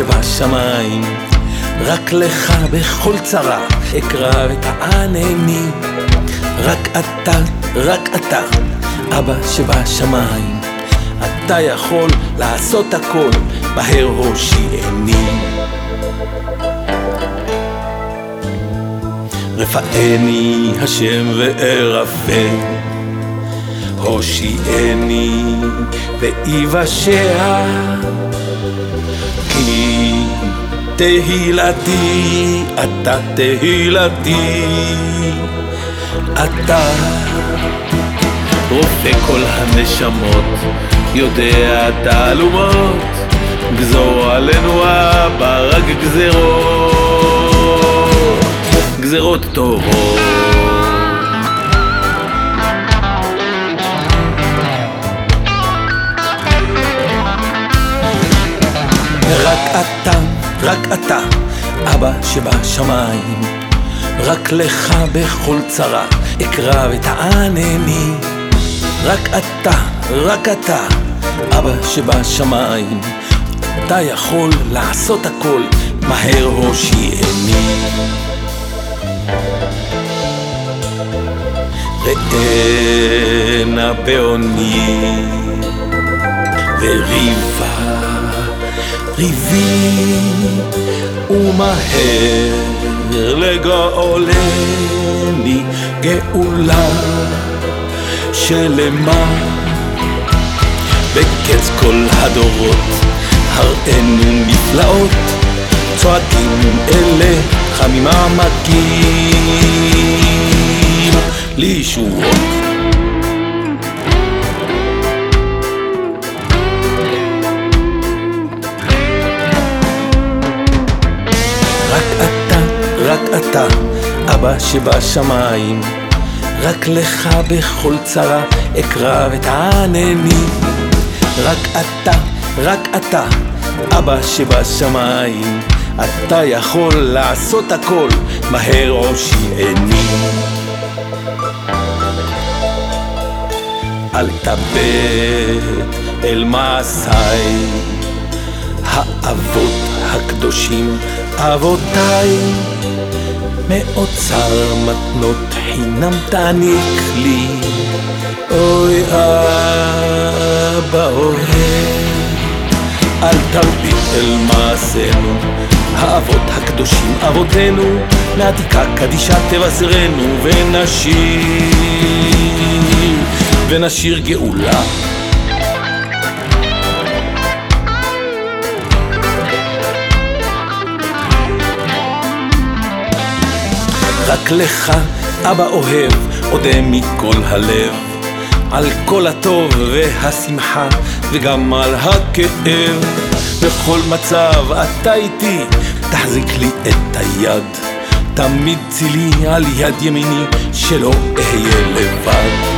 שבשמיים, רק לך בכל צרה אקרא ותענני. רק אתה, רק אתה, אבא שבשמיים, אתה יכול לעשות הכל, מהר הושיעני. רפאני השם וארפא, הושיעני ואיוושע, כי תהילתי, אתה תהילתי, אתה רופא כל הנשמות, יודע תעלומות, גזור עלינו אבא רק גזרות, גזרות טובות. אתה, רק אתה, אבא שבשמיים, רק לך בכל צרה אקרא ותענני. רק אתה, רק אתה, אבא שבשמיים, אתה יכול לעשות הכל, מהר הושיעני. ראה נא בעוני וריבה ריבי ומהר לגאולני גאולה שלמה. בקץ כל הדורות הראינו נפלאות צועדים אליך ממעמקים לישועות אבא שבשמיים, רק לך בכל צרה אקרא ותענני. רק אתה, רק אתה, אבא שבשמיים, אתה יכול לעשות הכל, מהר הושיעני. אל תאבד אל מעשיי, האבות הקדושים, אבותיי, מאוצר מתנות חינם תעניק לי, אוי אבא אוהב, אל תרביט אל מעשינו, האבות הקדושים אבותינו, מעתיקה קדישה תבשרנו ונשיר, ונשיר גאולה. רק לך, אבא אוהב, אודה מכל הלב, על כל הטוב והשמחה, וגם על הכאב. בכל מצב אתה איתי, תחזיק לי את היד, תמיד צילי על יד ימיני, שלא אהיה לבד.